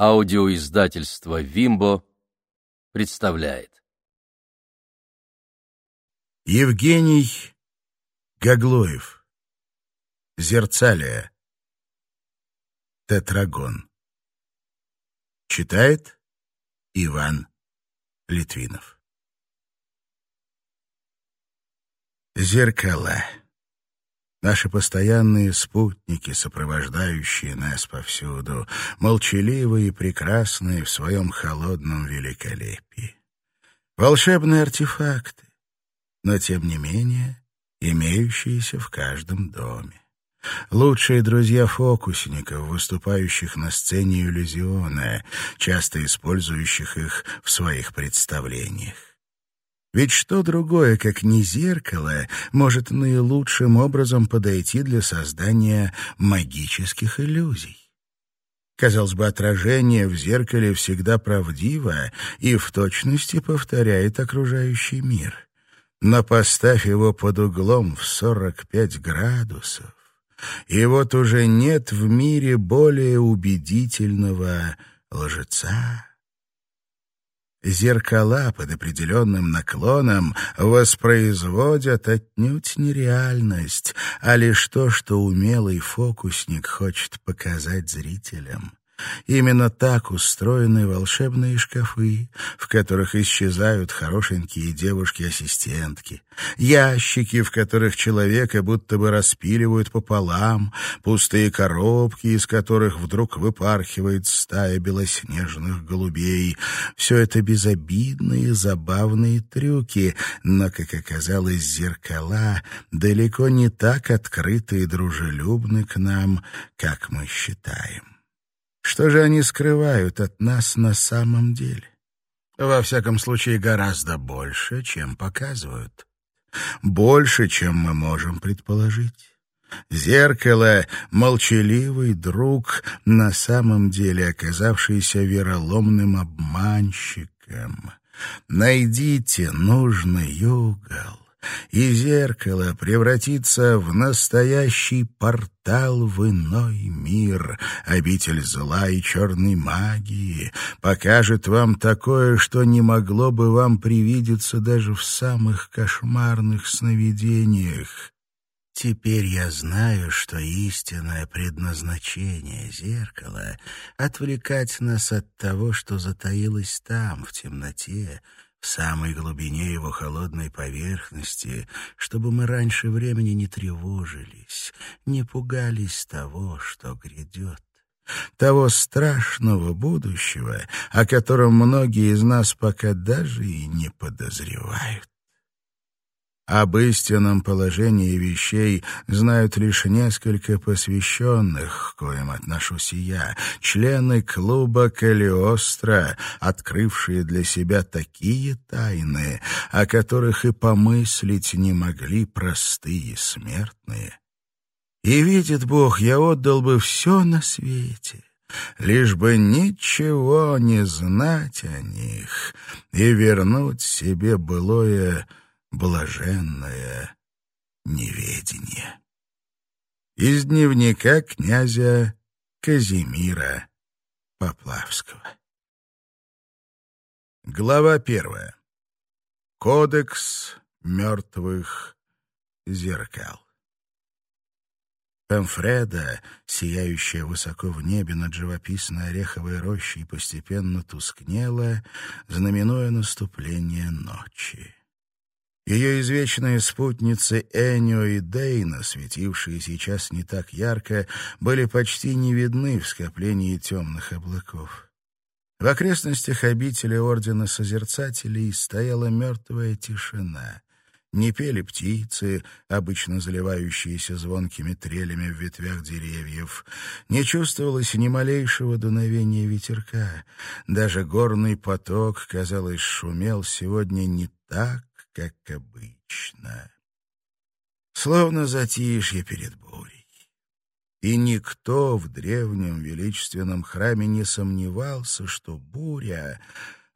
Аудиоиздательство «Вимбо» представляет. Евгений Гаглоев. Зерцалия. Тетрагон. Читает Иван Литвинов. Зеркала. Наши постоянные спутники, сопровождающие нас повсюду, молчаливые и прекрасные в своем холодном великолепии. Волшебные артефакты, но, тем не менее, имеющиеся в каждом доме. Лучшие друзья фокусников, выступающих на сцене иллюзиона, часто использующих их в своих представлениях. Ведь что другое, как не зеркало, может наилучшим образом подойти для создания магических иллюзий? Казалось бы, отражение в зеркале всегда правдиво и в точности повторяет окружающий мир. Но поставь его под углом в 45 градусов, и вот уже нет в мире более убедительного лжеца. Зеркала под определенным наклоном воспроизводят отнюдь не реальность, а лишь то, что умелый фокусник хочет показать зрителям. Именно так устроены волшебные шкафы, в которых исчезают хорошенькие девушки-ассистентки, ящики, в которых человека будто бы распиливают пополам, пустые коробки, из которых вдруг выпархивает стая белоснежных голубей. Все это безобидные, забавные трюки, но, как оказалось, зеркала далеко не так открыты и дружелюбны к нам, как мы считаем. Что же они скрывают от нас на самом деле? Во всяком случае, гораздо больше, чем показывают. Больше, чем мы можем предположить. Зеркало — молчаливый друг, на самом деле оказавшийся вероломным обманщиком. Найдите нужный угол, и зеркало превратится в настоящий портал в иной мир, обитель зла и черной магии, покажет вам такое, что не могло бы вам привидеться даже в самых кошмарных сновидениях. Теперь я знаю, что истинное предназначение зеркала — отвлекать нас от того, что затаилось там, в темноте, в самой глубине его холодной поверхности, чтобы мы раньше времени не тревожились, не пугались того, что грядет того страшного будущего, о котором многие из нас пока даже и не подозревают. Об истинном положении вещей знают лишь несколько посвященных, к коим отношусь и я, члены клуба Калиостро, открывшие для себя такие тайны, о которых и помыслить не могли простые смертные. И видит Бог, я отдал бы все на свете, лишь бы ничего не знать о них и вернуть себе былое блаженное неведение. Из дневника князя Казимира Поплавского. Глава первая. Кодекс мертвых зеркал. Пемфреда, сияющая высоко в небе над живописной ореховой рощей, постепенно тускнела, знаменуя наступление ночи. Ее извечные спутницы Энио и Дейна, светившие сейчас не так ярко, были почти не видны в скоплении темных облаков. В окрестностях обители Ордена Созерцателей стояла мертвая тишина. Не пели птицы, обычно заливающиеся звонкими трелями в ветвях деревьев. Не чувствовалось ни малейшего дуновения ветерка. Даже горный поток, казалось, шумел сегодня не так, как обычно. Словно затишье перед бурей. И никто в древнем величественном храме не сомневался, что буря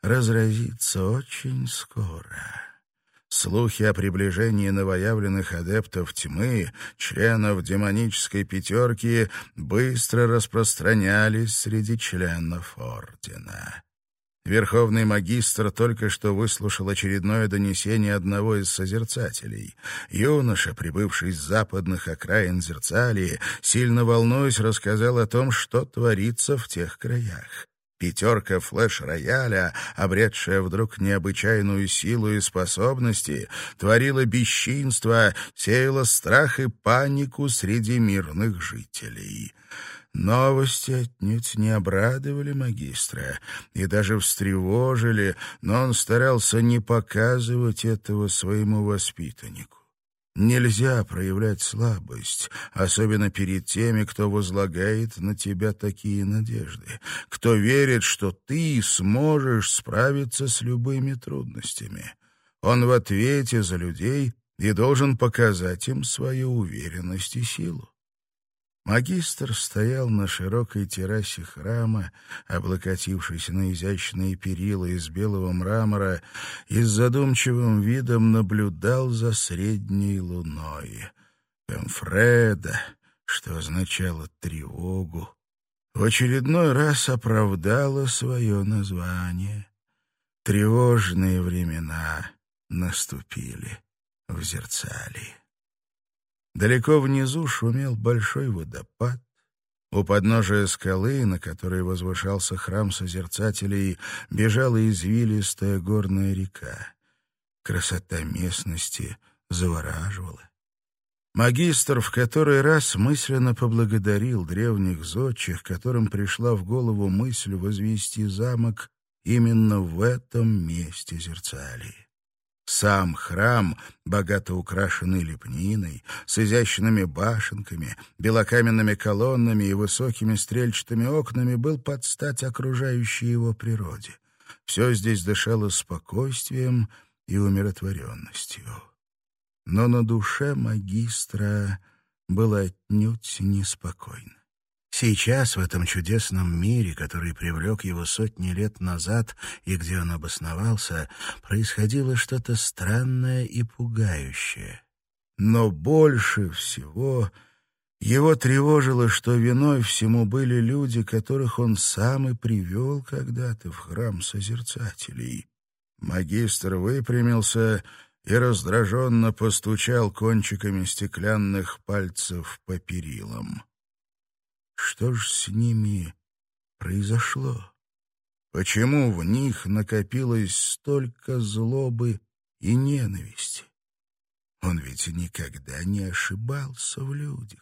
разразится очень скоро. Слухи о приближении новоявленных адептов тьмы, членов демонической пятерки, быстро распространялись среди членов Ордена. Верховный магистр только что выслушал очередное донесение одного из созерцателей. Юноша, прибывший с западных окраин Зерцалии, сильно волнуясь, рассказал о том, что творится в тех краях. Пятерка флеш-рояля, обретшая вдруг необычайную силу и способности, творила бесчинство, сеяла страх и панику среди мирных жителей. Новости отнюдь не обрадовали магистра и даже встревожили, но он старался не показывать этого своему воспитаннику. Нельзя проявлять слабость, особенно перед теми, кто возлагает на тебя такие надежды, кто верит, что ты сможешь справиться с любыми трудностями. Он в ответе за людей и должен показать им свою уверенность и силу. Магистр стоял на широкой террасе храма, облокотившись на изящные перила из белого мрамора, и с задумчивым видом наблюдал за средней луной. Эмфреда, что означало тревогу, в очередной раз оправдала свое название. Тревожные времена наступили в Зерцалии. Далеко внизу шумел большой водопад. У подножия скалы, на которой возвышался храм Созерцателей, бежала извилистая горная река. Красота местности завораживала. Магистр в который раз мысленно поблагодарил древних зодчих, которым пришла в голову мысль возвести замок именно в этом месте Зерцалии. Сам храм, богато украшенный лепниной, с изящными башенками, белокаменными колоннами и высокими стрельчатыми окнами, был под стать окружающей его природе. Все здесь дышало спокойствием и умиротворенностью. Но на душе магистра было отнюдь неспокойно. Сейчас, в этом чудесном мире, который привлек его сотни лет назад и где он обосновался, происходило что-то странное и пугающее. Но больше всего его тревожило, что виной всему были люди, которых он сам и привел когда-то в храм Созерцателей. Магистр выпрямился и раздраженно постучал кончиками стеклянных пальцев по перилам. Что ж с ними произошло? Почему в них накопилось столько злобы и ненависти? Он ведь никогда не ошибался в людях.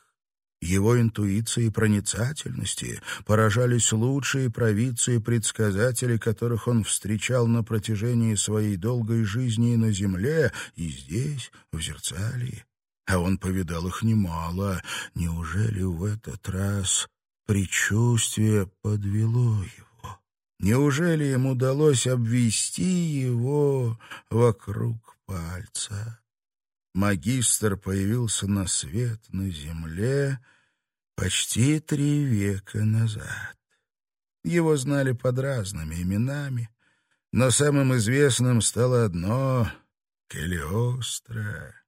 Его интуиции и проницательности поражались лучшие провидцы и предсказатели, которых он встречал на протяжении своей долгой жизни на земле, и здесь, в Зерцалии а он повидал их немало. Неужели в этот раз предчувствие подвело его? Неужели им удалось обвести его вокруг пальца? Магистр появился на свет на земле почти три века назад. Его знали под разными именами, но самым известным стало одно — Келиостро.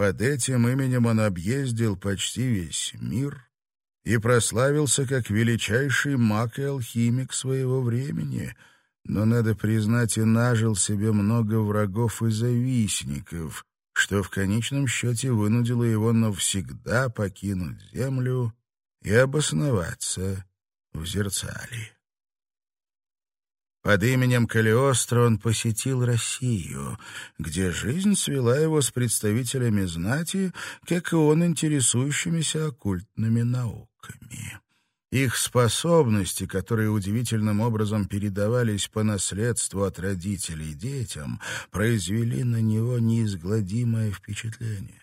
Под этим именем он объездил почти весь мир и прославился как величайший маг и алхимик своего времени, но, надо признать, и нажил себе много врагов и завистников, что в конечном счете вынудило его навсегда покинуть землю и обосноваться в Зерцалии. Под именем Калиостро он посетил Россию, где жизнь свела его с представителями знати, как и он интересующимися оккультными науками. Их способности, которые удивительным образом передавались по наследству от родителей детям, произвели на него неизгладимое впечатление.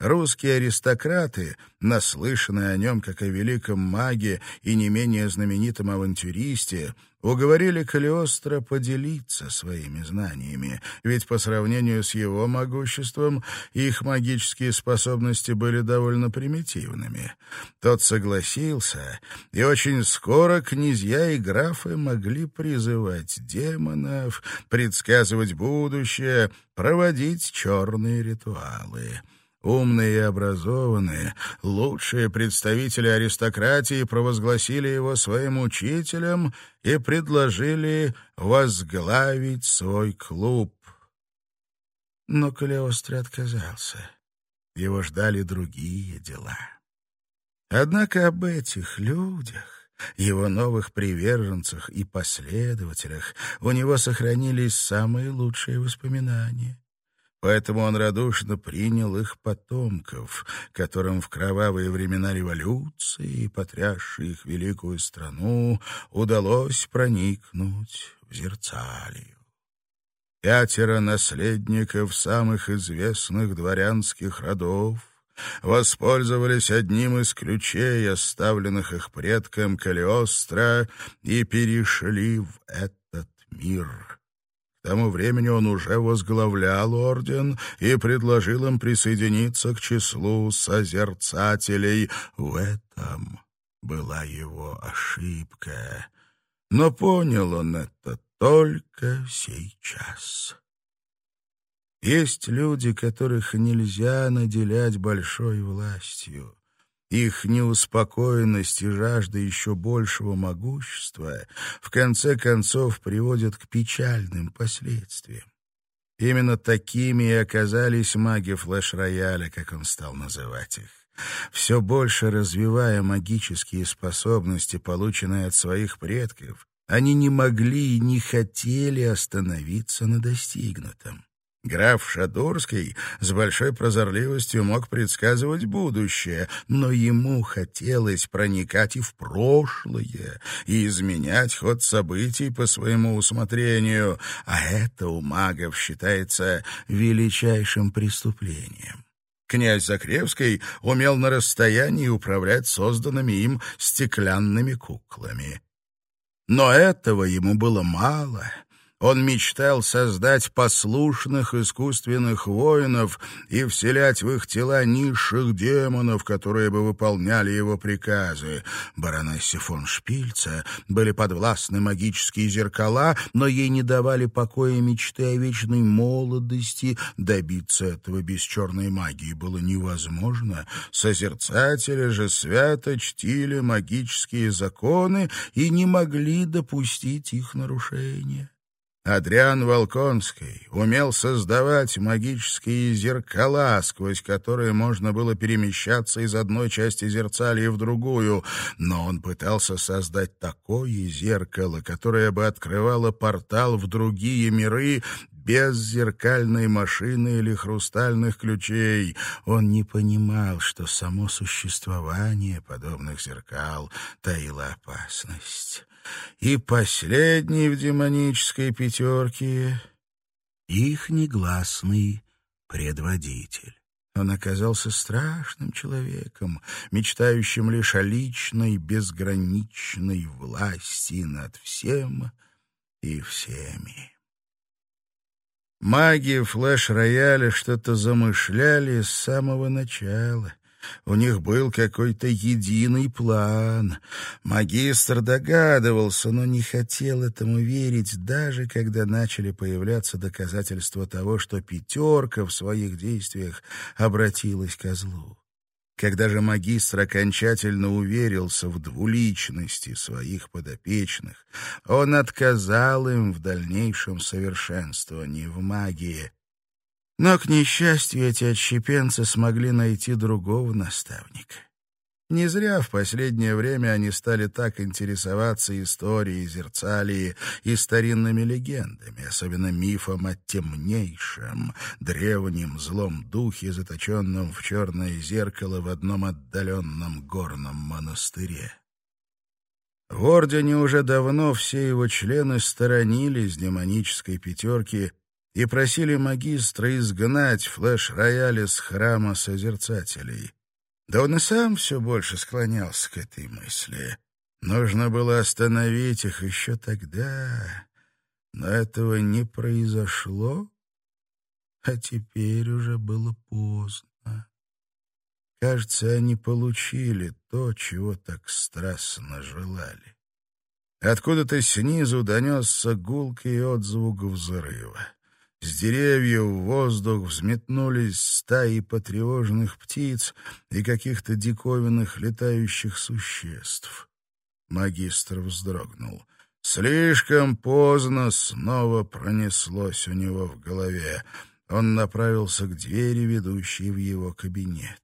Русские аристократы, наслышанные о нем как о великом маге и не менее знаменитом авантюристе, уговорили Калиостро поделиться своими знаниями, ведь по сравнению с его могуществом их магические способности были довольно примитивными. Тот согласился, и очень скоро князья и графы могли призывать демонов, предсказывать будущее, проводить черные ритуалы. Умные и образованные, лучшие представители аристократии провозгласили его своим учителем и предложили возглавить свой клуб. Но Калиостро отказался. Его ждали другие дела. Однако об этих людях, его новых приверженцах и последователях у него сохранились самые лучшие воспоминания. Поэтому он радушно принял их потомков, которым в кровавые времена революции, потрясшей их великую страну, удалось проникнуть в Зерцалию. Пятеро наследников самых известных дворянских родов воспользовались одним из ключей, оставленных их предком Калиостро, и перешли в этот мир. К тому времени он уже возглавлял орден и предложил им присоединиться к числу созерцателей. В этом была его ошибка. Но понял он это только сейчас. Есть люди, которых нельзя наделять большой властью. Их неуспокоенность и жажда еще большего могущества в конце концов приводят к печальным последствиям. Именно такими и оказались маги флеш-рояля, как он стал называть их. Все больше развивая магические способности, полученные от своих предков, они не могли и не хотели остановиться на достигнутом. Граф Шадурский с большой прозорливостью мог предсказывать будущее, но ему хотелось проникать и в прошлое, и изменять ход событий по своему усмотрению, а это у магов считается величайшим преступлением. Князь Закревский умел на расстоянии управлять созданными им стеклянными куклами. Но этого ему было мало — он мечтал создать послушных искусственных воинов и вселять в их тела низших демонов, которые бы выполняли его приказы. Баронессе фон Шпильца были подвластны магические зеркала, но ей не давали покоя мечты о вечной молодости. Добиться этого без черной магии было невозможно. Созерцатели же свято чтили магические законы и не могли допустить их нарушения. Адриан Волконский умел создавать магические зеркала, сквозь которые можно было перемещаться из одной части зерцалии в другую, но он пытался создать такое зеркало, которое бы открывало портал в другие миры без зеркальной машины или хрустальных ключей. Он не понимал, что само существование подобных зеркал таило опасность. И последний в демонической пятерке — их негласный предводитель. Он оказался страшным человеком, мечтающим лишь о личной, безграничной власти над всем и всеми. Маги флеш-рояля что-то замышляли с самого начала. У них был какой-то единый план. Магистр догадывался, но не хотел этому верить, даже когда начали появляться доказательства того, что пятерка в своих действиях обратилась к злу. Когда же магистр окончательно уверился в двуличности своих подопечных, он отказал им в дальнейшем совершенствовании в магии. Но, к несчастью, эти отщепенцы смогли найти другого наставника. Не зря в последнее время они стали так интересоваться историей Зерцалии и старинными легендами, особенно мифом о темнейшем, древнем злом духе, заточенном в черное зеркало в одном отдаленном горном монастыре. В Ордене уже давно все его члены сторонились демонической пятерки и просили магистра изгнать флеш-рояль из храма созерцателей. Да он и сам все больше склонялся к этой мысли. Нужно было остановить их еще тогда, но этого не произошло, а теперь уже было поздно. Кажется, они получили то, чего так страстно желали. Откуда-то снизу донесся гулкий отзвук взрыва. С деревьев в воздух взметнулись стаи потревоженных птиц и каких-то диковинных летающих существ. Магистр вздрогнул. Слишком поздно снова пронеслось у него в голове. Он направился к двери, ведущей в его кабинет.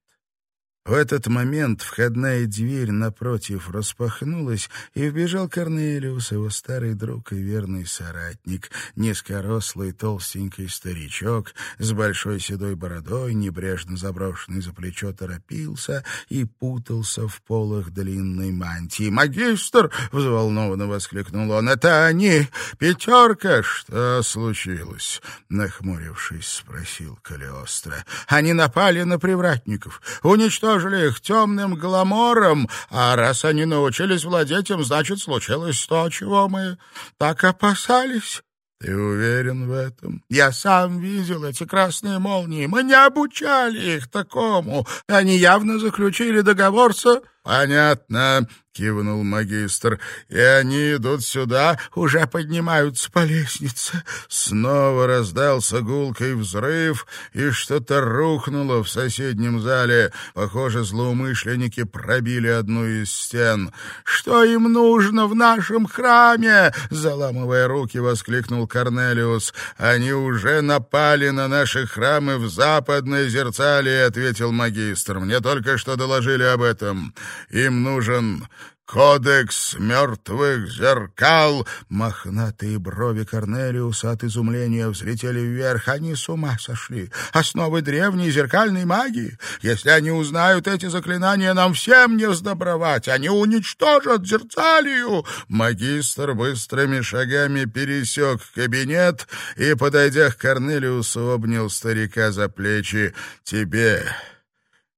В этот момент входная дверь напротив распахнулась, и вбежал Корнелиус, его старый друг и верный соратник, низкорослый толстенький старичок с большой седой бородой, небрежно заброшенный за плечо, торопился и путался в полах длинной мантии. «Магистр!» — взволнованно воскликнул он. «Это они! Пятерка!» «Что случилось?» — нахмурившись, спросил Калиостро. «Они напали на привратников, уничтожили уничтожили их темным гламором, а раз они научились владеть им, значит, случилось то, чего мы так опасались. Ты уверен в этом? Я сам видел эти красные молнии. Мы не обучали их такому. Они явно заключили договор со... Понятно, кивнул магистр. И они идут сюда, уже поднимаются по лестнице. Снова раздался гулкий взрыв, и что-то рухнуло в соседнем зале. Похоже, злоумышленники пробили одну из стен. Что им нужно в нашем храме? заламывая руки, воскликнул Корнелиус. Они уже напали на наши храмы в западной зерцале, ответил магистр. Мне только что доложили об этом. Им нужен «Кодекс мертвых зеркал!» Мохнатые брови Корнелиуса от изумления взлетели вверх. Они с ума сошли. Основы древней зеркальной магии. Если они узнают эти заклинания, нам всем не сдобровать. Они уничтожат зерцалию. Магистр быстрыми шагами пересек кабинет и, подойдя к Корнелиусу, обнял старика за плечи. «Тебе...»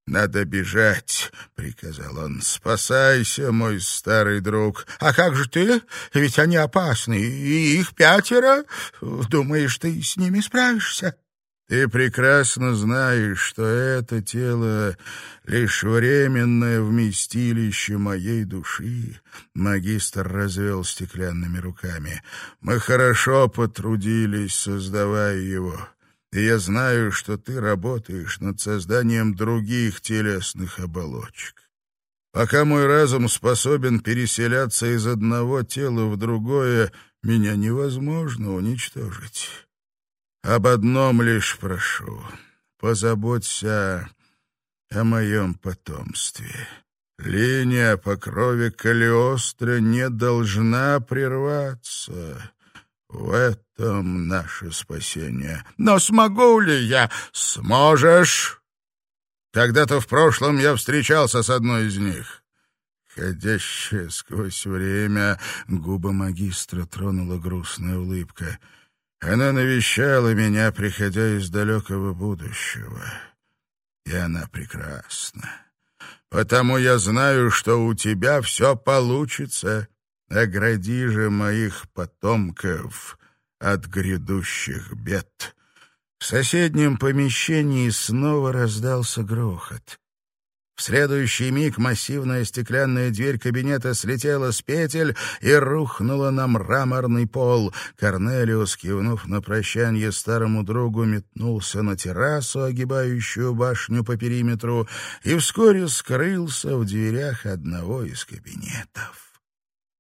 «Надо бежать», — приказал он. «Спасайся, мой старый друг». «А как же ты? Ведь они опасны, и их пятеро. Думаешь, ты с ними справишься?» «Ты прекрасно знаешь, что это тело — лишь временное вместилище моей души», — магистр развел стеклянными руками. «Мы хорошо потрудились, создавая его» и я знаю, что ты работаешь над созданием других телесных оболочек. Пока мой разум способен переселяться из одного тела в другое, меня невозможно уничтожить. Об одном лишь прошу — позаботься о моем потомстве. Линия по крови Калиостро не должна прерваться. В этом наше спасение. Но смогу ли я? Сможешь. Когда-то в прошлом я встречался с одной из них. Ходящая сквозь время, губы магистра тронула грустная улыбка. Она навещала меня, приходя из далекого будущего. И она прекрасна. Потому я знаю, что у тебя все получится. Огради же моих потомков от грядущих бед. В соседнем помещении снова раздался грохот. В следующий миг массивная стеклянная дверь кабинета слетела с петель и рухнула на мраморный пол. Корнелиус, кивнув на прощание старому другу, метнулся на террасу, огибающую башню по периметру, и вскоре скрылся в дверях одного из кабинетов.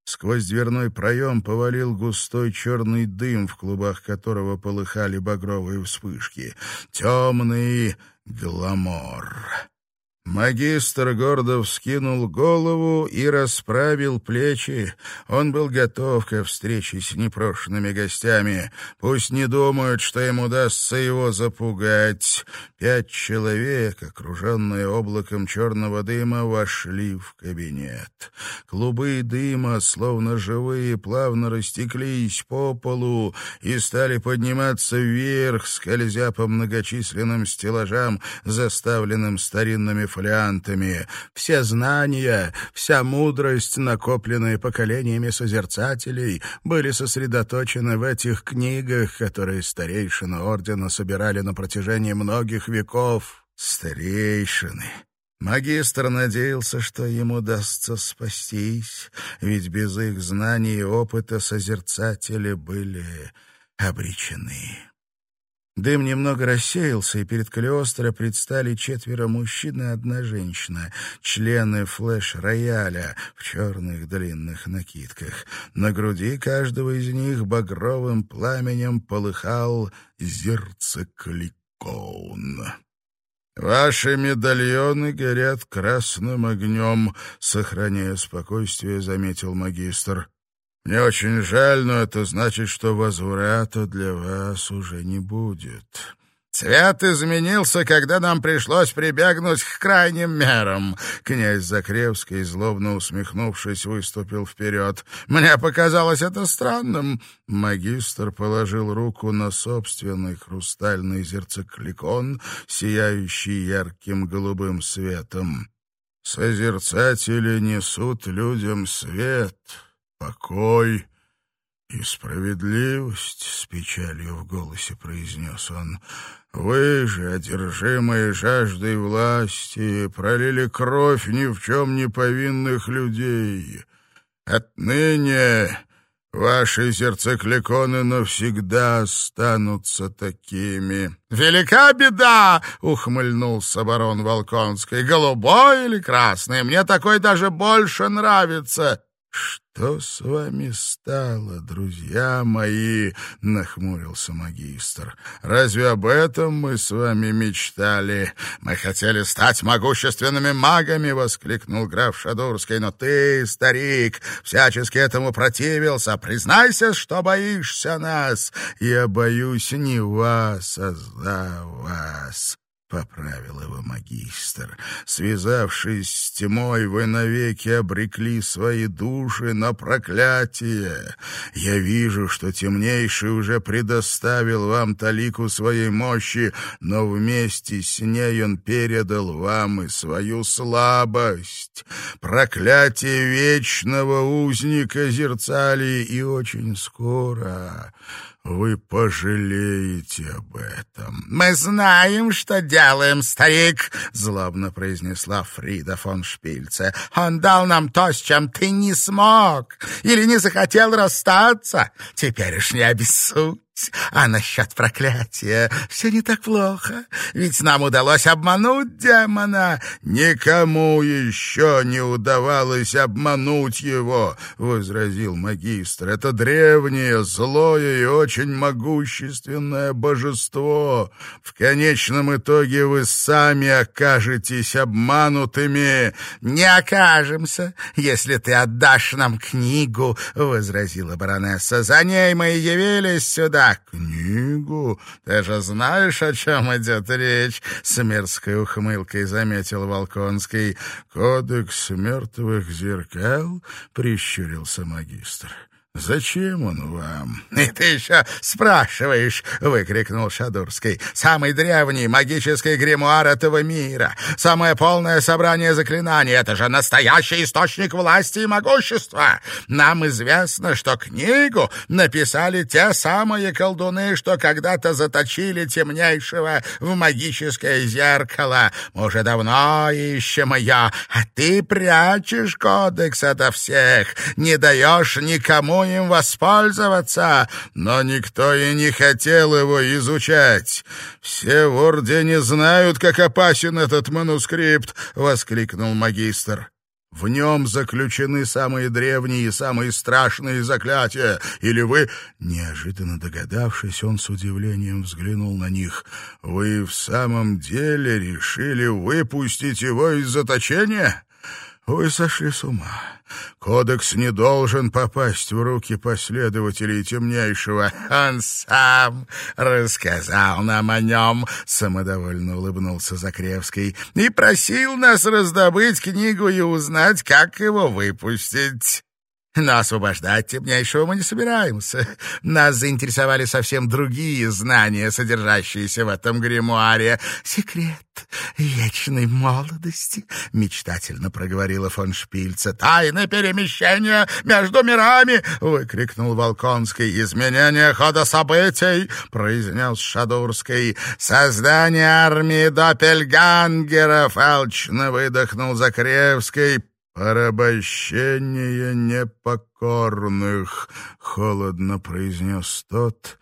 Сквозь дверной проем повалил густой черный дым, в клубах которого полыхали багровые вспышки. Темный гламор. Магистр гордо вскинул голову и расправил плечи. Он был готов ко встрече с непрошенными гостями. Пусть не думают, что им удастся его запугать. Пять человек, окруженные облаком черного дыма, вошли в кабинет. Клубы дыма, словно живые, плавно растеклись по полу и стали подниматься вверх, скользя по многочисленным стеллажам, заставленным старинными фолиантами. Все знания, вся мудрость, накопленные поколениями созерцателей, были сосредоточены в этих книгах, которые старейшины ордена собирали на протяжении многих веков. Старейшины! Магистр надеялся, что ему удастся спастись, ведь без их знаний и опыта созерцатели были обречены. Дым немного рассеялся, и перед Калиостро предстали четверо мужчин и одна женщина, члены флеш-рояля в черных длинных накидках. На груди каждого из них багровым пламенем полыхал зерцекликон. «Ваши медальоны горят красным огнем», — сохраняя спокойствие, заметил магистр. Мне очень жаль, но это значит, что возврата для вас уже не будет. Цвет изменился, когда нам пришлось прибегнуть к крайним мерам. Князь Закревский, злобно усмехнувшись, выступил вперед. Мне показалось это странным. Магистр положил руку на собственный хрустальный зерцекликон, сияющий ярким голубым светом. Созерцатели несут людям свет покой и справедливость, — с печалью в голосе произнес он. Вы же, одержимые жаждой власти, пролили кровь ни в чем не повинных людей. Отныне Ваши сердцекликоны навсегда останутся такими. — Велика беда! — ухмыльнулся барон Волконский. — Голубой или красный? Мне такой даже больше нравится. «Что с вами стало, друзья мои?» — нахмурился магистр. «Разве об этом мы с вами мечтали? Мы хотели стать могущественными магами!» — воскликнул граф Шадурский. «Но ты, старик, всячески этому противился. Признайся, что боишься нас!» «Я боюсь не вас, а за вас!» — поправил его магистр. «Связавшись с тьмой, вы навеки обрекли свои души на проклятие. Я вижу, что темнейший уже предоставил вам талику своей мощи, но вместе с ней он передал вам и свою слабость. Проклятие вечного узника Зерцалии, и очень скоро вы пожалеете об этом. Мы знаем, что делаем, старик, злобно произнесла Фрида фон Шпильце. Он дал нам то, с чем ты не смог или не захотел расстаться. Теперь уж не обессудь. А насчет проклятия все не так плохо, ведь нам удалось обмануть демона. Никому еще не удавалось обмануть его, — возразил магистр. Это древнее, злое и очень могущественное божество. В конечном итоге вы сами окажетесь обманутыми. Не окажемся, если ты отдашь нам книгу, — возразила баронесса. За ней мы и явились сюда книгу? Ты же знаешь, о чем идет речь?» — с мерзкой ухмылкой заметил Волконский. «Кодекс мертвых зеркал?» — прищурился магистр. «Зачем он вам?» «И ты еще спрашиваешь!» — выкрикнул Шадурский. «Самый древний магический гримуар этого мира, самое полное собрание заклинаний — это же настоящий источник власти и могущества! Нам известно, что книгу написали те самые колдуны, что когда-то заточили темнейшего в магическое зеркало. Мы уже давно ищем ее, а ты прячешь кодекс ото всех, не даешь никому им воспользоваться, но никто и не хотел его изучать. Все в Ордене знают, как опасен этот манускрипт, — воскликнул магистр. В нем заключены самые древние и самые страшные заклятия. Или вы...» Неожиданно догадавшись, он с удивлением взглянул на них. «Вы в самом деле решили выпустить его из заточения?» Вы сошли с ума. Кодекс не должен попасть в руки последователей темнейшего. Он сам рассказал нам о нем, самодовольно улыбнулся Закревский, и просил нас раздобыть книгу и узнать, как его выпустить. Но освобождать темнейшего мы не собираемся. Нас заинтересовали совсем другие знания, содержащиеся в этом гримуаре. Секрет вечной молодости, — мечтательно проговорила фон Шпильца. «Тайны перемещения между мирами!» — выкрикнул Волконский. «Изменение хода событий!» — произнес Шадурский. «Создание армии Доппельгангеров!» — алчно выдохнул Закревский. «Порабощение непокорных», — холодно произнес тот,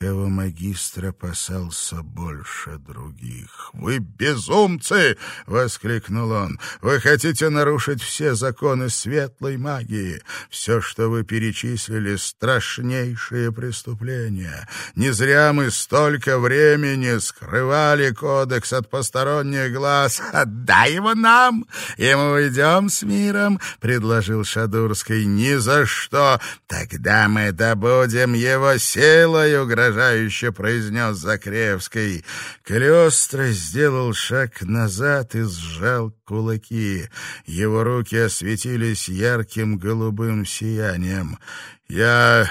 кого магистр опасался больше других. «Вы безумцы!» — воскликнул он. «Вы хотите нарушить все законы светлой магии. Все, что вы перечислили, — страшнейшие преступления. Не зря мы столько времени скрывали кодекс от посторонних глаз. Отдай его нам, и мы уйдем с миром», — предложил Шадурский. «Ни за что! Тогда мы добудем его силой, угрожая угрожающе произнес Закревский. Калиостро сделал шаг назад и сжал кулаки. Его руки осветились ярким голубым сиянием. «Я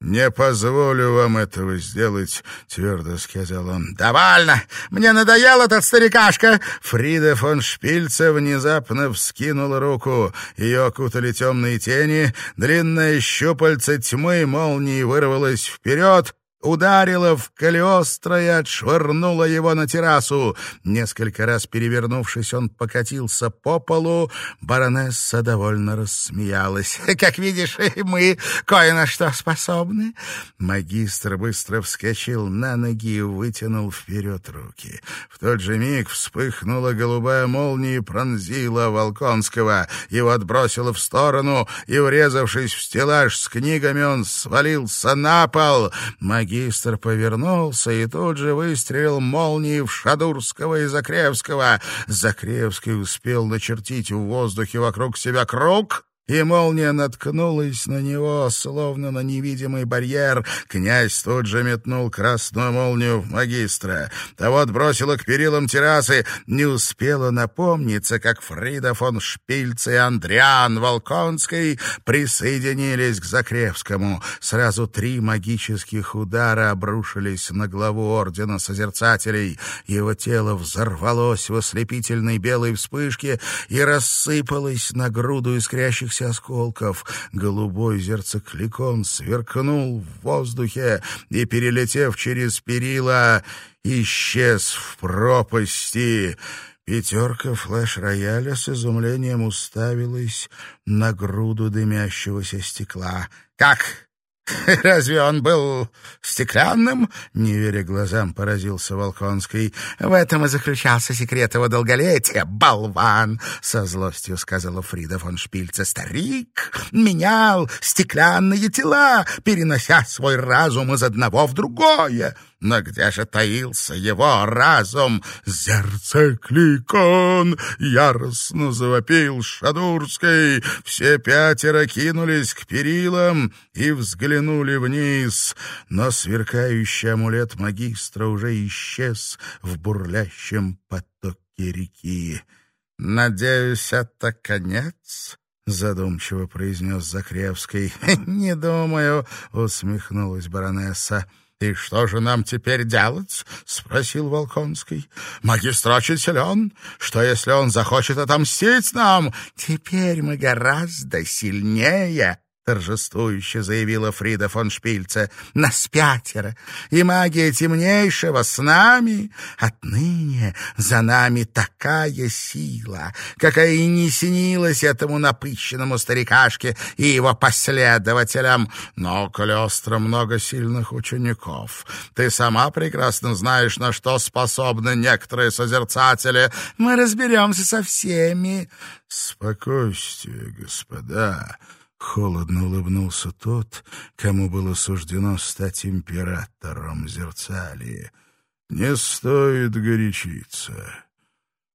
«Не позволю вам этого сделать», — твердо сказал он. «Довольно! Мне надоел этот старикашка!» Фрида фон Шпильце внезапно вскинула руку. Ее окутали темные тени, длинное щупальце тьмы молнией вырвалось вперед, ударила в Калиостро и отшвырнула его на террасу. Несколько раз перевернувшись, он покатился по полу. Баронесса довольно рассмеялась. «Как видишь, мы кое на что способны». Магистр быстро вскочил на ноги и вытянул вперед руки. В тот же миг вспыхнула голубая молния и пронзила Волконского. Его отбросило в сторону, и, врезавшись в стеллаж с книгами, он свалился на пол. Магистр Магистр повернулся и тут же выстрелил молнией в Шадурского и Закревского. Закревский успел начертить в воздухе вокруг себя круг и молния наткнулась на него, словно на невидимый барьер. Князь тут же метнул красную молнию в магистра. Того отбросило к перилам террасы. Не успела напомниться, как Фрида фон Шпильц и Андриан Волконский присоединились к Закревскому. Сразу три магических удара обрушились на главу Ордена Созерцателей. Его тело взорвалось в ослепительной белой вспышке и рассыпалось на груду искрящихся тысячи осколков. Голубой зерцекликон сверкнул в воздухе и, перелетев через перила, исчез в пропасти. Пятерка флеш-рояля с изумлением уставилась на груду дымящегося стекла. «Как? «Разве он был стеклянным?» — не веря глазам, поразился Волконский. «В этом и заключался секрет его долголетия, болван!» — со злостью сказала Фрида фон Шпильце. «Старик менял стеклянные тела, перенося свой разум из одного в другое. Но где же таился его разум? «Зерцекликон!» — яростно завопил Шадурской. Все пятеро кинулись к перилам и взглянули вниз, но сверкающий амулет магистра уже исчез в бурлящем потоке реки. «Надеюсь, это конец?» — задумчиво произнес Закревский. «Не думаю», — усмехнулась баронесса. «И что же нам теперь делать?» — спросил Волконский. «Магистр очень силен. Что, если он захочет отомстить нам?» «Теперь мы гораздо сильнее», торжествующе заявила Фрида фон Шпильце. «Нас пятеро, и магия темнейшего с нами. Отныне за нами такая сила, какая и не снилась этому напыщенному старикашке и его последователям. Но у Калиостро много сильных учеников. Ты сама прекрасно знаешь, на что способны некоторые созерцатели. Мы разберемся со всеми». «Спокойствие, господа», Холодно улыбнулся тот, кому было суждено стать императором Зерцалии. «Не стоит горячиться.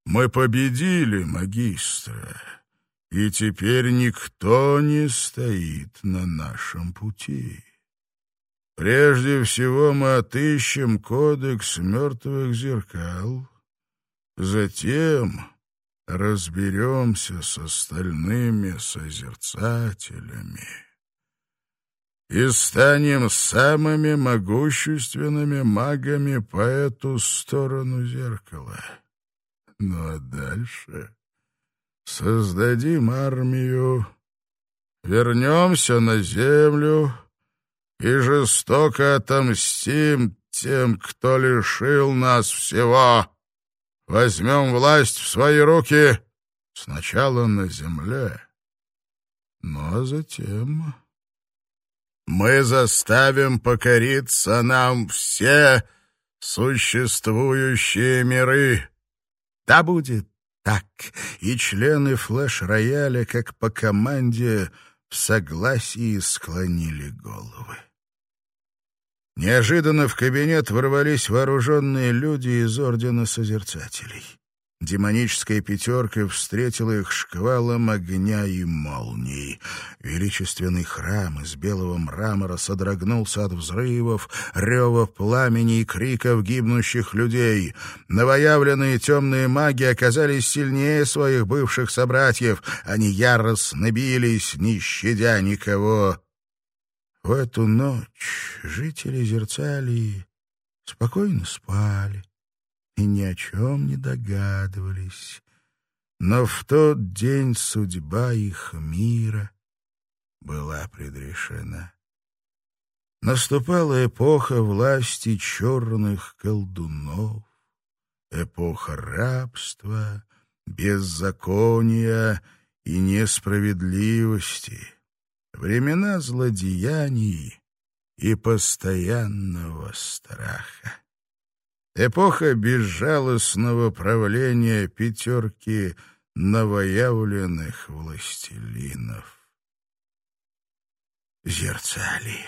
Мы победили магистра, и теперь никто не стоит на нашем пути. Прежде всего мы отыщем кодекс мертвых зеркал, затем разберемся с остальными созерцателями и станем самыми могущественными магами по эту сторону зеркала. Ну а дальше создадим армию, вернемся на землю и жестоко отомстим тем, кто лишил нас всего возьмем власть в свои руки сначала на земле, но затем мы заставим покориться нам все существующие миры. Да будет так, и члены флеш-рояля, как по команде, в согласии склонили головы. Неожиданно в кабинет ворвались вооруженные люди из Ордена Созерцателей. Демоническая пятерка встретила их шквалом огня и молний. Величественный храм из белого мрамора содрогнулся от взрывов, рева пламени и криков гибнущих людей. Новоявленные темные маги оказались сильнее своих бывших собратьев. Они яростно бились, не щадя никого. В эту ночь жители Зерцалии спокойно спали и ни о чем не догадывались. Но в тот день судьба их мира была предрешена. Наступала эпоха власти черных колдунов, эпоха рабства, беззакония и несправедливости — времена злодеяний и постоянного страха. Эпоха безжалостного правления пятерки новоявленных властелинов. Зерцалии.